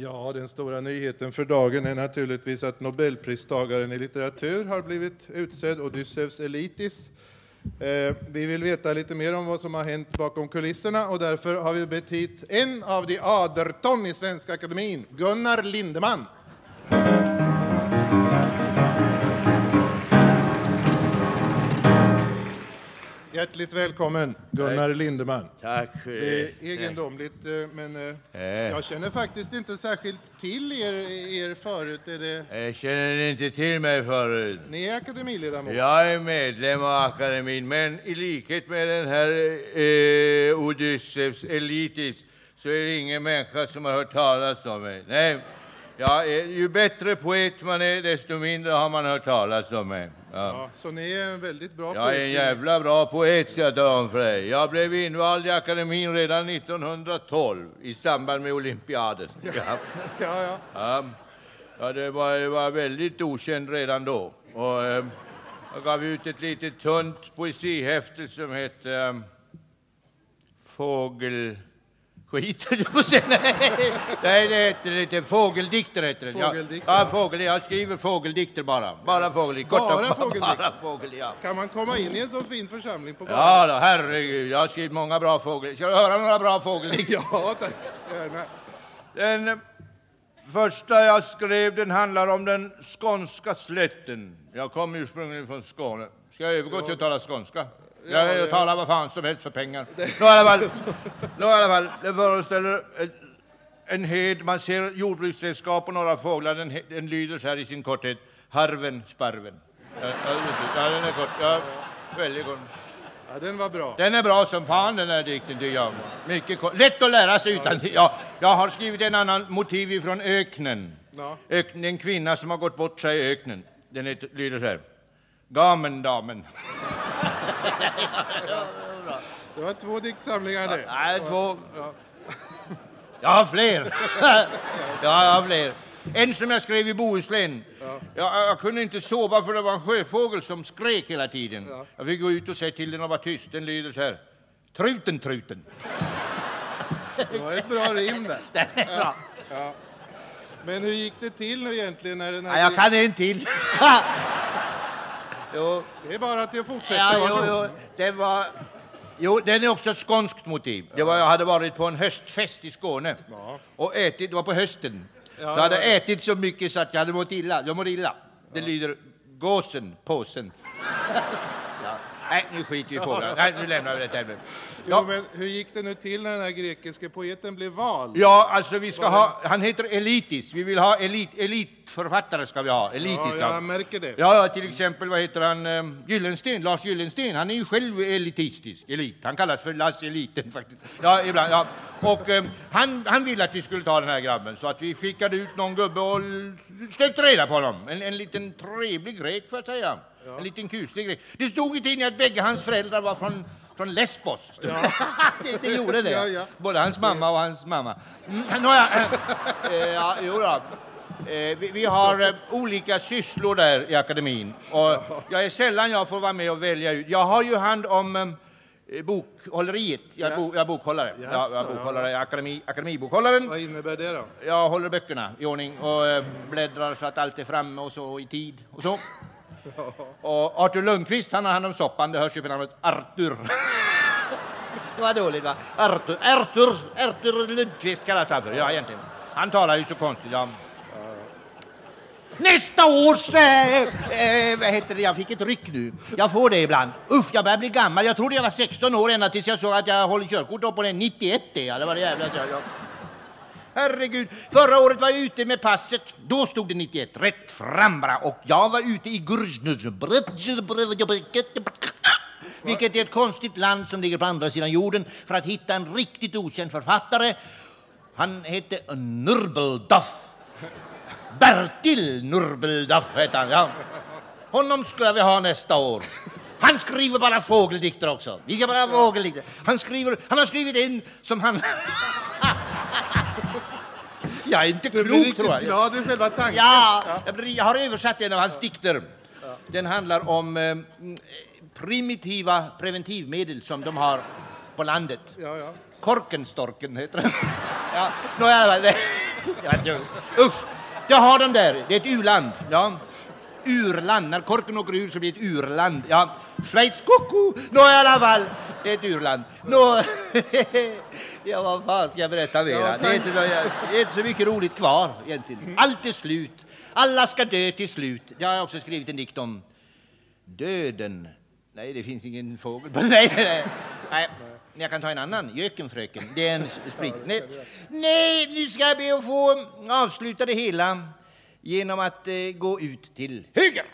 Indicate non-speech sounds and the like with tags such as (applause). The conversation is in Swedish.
Ja, den stora nyheten för dagen är naturligtvis att Nobelpristagaren i litteratur har blivit utsedd, Odysseus Elitis. Eh, vi vill veta lite mer om vad som har hänt bakom kulisserna och därför har vi bett hit en av de aderton i Svenska Akademin, Gunnar Lindeman. Hjärtligt välkommen, Gunnar Lindeman. Tack. Det är egendomligt, eh, men eh, Eh. jag känner faktiskt inte särskilt till er, er förut. Är det, Jag känner inte till mig förut. ni är akademiledamot? Jag är medlem av akademin, men i likhet med den här eh, Odysseus Elitis så är det ingen människa som har hört talas om mig. Nej, jag är, ju bättre poet man är, desto mindre har man hört talas om mig. Ja. Ja, så ni är en väldigt bra Jag är en jävla bra poet ska jag tala om för dig. Jag blev invald i akademin redan 1912 i samband med olympiaden. (laughs) Ja. Ja, ja. Ja, ja det var, jag var väldigt okänd redan då. Och, eh, jag gav ut ett litet tunt poesihäfte som hette eh, Fågelskit, säga. (laughs) Nej, nej, det heter det inte. Fågeldikter heter det. Fågeldikter, Ja, ja. fågel, jag skriver fågeldikter bara. Bara fågeldikter. Bara Korta- fågeldikter? Bara fågel, ja. Kan man komma in i en så fin församling på Ja, då, herregud. Jag har skrivit många bra fågel. Ska du höra några bra fågeldikter? (laughs) Ja, tack. Gärna. Den första jag skrev den handlar om den skånska slätten. Jag kommer ursprungligen från Skåne. Ska jag övergå till att tala skånska? Ja, Jag, ja. jag talar vad fan som helst för pengar. Nå, i alla fall, (laughs) nå, i alla fall, det föreställer en, hed, man ser jordbruksredskap och några fåglar. Den, den lyder så här i sin korthet. Harven, sparven. Ja den är kort. Ja, väldigt kort. Ja, den var bra. Den är bra som fan den här dikten tycker jag. Mycket kort. Lätt att lära sig utan ja, Jag har skrivit en annan motiv ifrån öknen. Ja. Öknen, en kvinna som har gått bort sig i öknen. Den heter, lyder så här. Gamen damen. (laughs) Det var två diktsamlingar det. Nej, två. Ja. Jag har fler. (laughs) ja, jag har fler. En som jag skrev i Bohuslän. Ja. Jag, jag kunde inte sova för det var en sjöfågel som skrek hela tiden. Ja. Jag fick gå ut och säga till den att vara tyst. Den lyder så här. Truten, truten. Det var ett bra rim där. (laughs) Den är bra. Ja. Men hur gick det till nu egentligen? När den här Ja, jag kan en till. jo, Det är bara till att fortsätta. ja, jo, jo, det var... Jo, den är också skånskt motiv. Det var, jag hade varit på en höstfest i Skåne Ja. och ätit, det var på hösten. Ja, jag hade ja. ätit så mycket så att jag hade mått illa. Jag mådde illa. Det lyder gåsen, påsen. (laughs) ja. Nej, nu skiter vi i. Nej, nu lämnar vi det här. Jo, Ja. men hur gick det nu till när den här grekiske poeten blev vald? Ja, alltså vi ska ha, han heter Elitis. Vi vill ha elit, elitförfattare ska vi ha. Elitis, Ja, ja. jag märker det. Ja, ja, till exempel, vad heter han, eh, Gyllensten, Lars Gyllensten, han är ju själv elitistisk, elit. Han kallas för Lasse Eliten (laughs) faktiskt. Ja, ibland, ja. Och eh, han, han ville att vi skulle ta den här grabben, så att vi skickade ut någon gubbe och sökte reda på honom. En, en liten trevlig grek, får jag säga. En liten kuslig grek. Det stod i tidningen att bägge hans föräldrar var från, från Lesbos. stod (laughs) det. det, gjorde det. Ja, ja. Både hans mamma och hans mamma. Mm, nåja, eh, (laughs) eh, ja, jo då. Eh, vi, vi har eh, olika sysslor där i akademin och jag är sällan jag får vara med och välja ut. Jag har ju hand om eh, bokhålleriet. Jag är, Ja. bo, jag är bokhållare. Jaså, jag, jag är ja. bokhållare i akademi, akademibokhållaren. Vad innebär det då? Jag håller böckerna i ordning och eh, bläddrar så att allt är framme och så i tid och så. Och Artur Lundqvist han har hand om soppan, det hörs ju på namnet Artur. det var dåligt va? Artur, Artur, Artur Lundqvist kallas han för, ja egentligen. Han talar ju så konstigt, ja. Nästa års, eh, eh, vad heter det, jag fick ett ryck nu. Jag får det ibland. Usch, jag börjar bli gammal. Jag trodde jag var 16 år ända tills jag såg att jag håller körkort upp på den 91 det. Ja, det det jävla... Jag, jag. Herregud, förra året var jag ute med passet. Då stod det 91, rätt fram bara. Och jag var ute i vilket är hette. Bertil Nurbelduff hette han, ja. Honom skulle vi ha nästa år. Han skriver bara fågeldikter också. Vi ska bara ha fågeldikter. Han, skriver, han har skrivit en som han... (laughs) jag är inte klok tror jag. glad i själva tanken. Ja, jag, har översatt en av hans dikter. Den handlar om eh, primitiva preventivmedel som de har på landet. Ja, ja. Korkenstorken heter den. (laughs) ja, alla fall, det, (laughs) Ja, det, usch! Det har de där. Det är ett u-land. Ja. Urland. När korken åker ur så blir det ett urland. Ja. Schweiz, koko! Nå i alla fall, det är ett urland. Nå, (laughs) ja vad fan ska jag berätta mera? Det är, inte så, det är inte så mycket roligt kvar egentligen. Allt är slut. Alla ska dö till slut. Det har jag också skrivit en dikt om. Döden. Nej, det finns ingen fågel (laughs) nej, nej, nej. Jag kan ta en annan. Jökenfröken. Det är en sprit. Nej, nej nu ska jag be att få avsluta det hela genom att eh, gå ut till höger.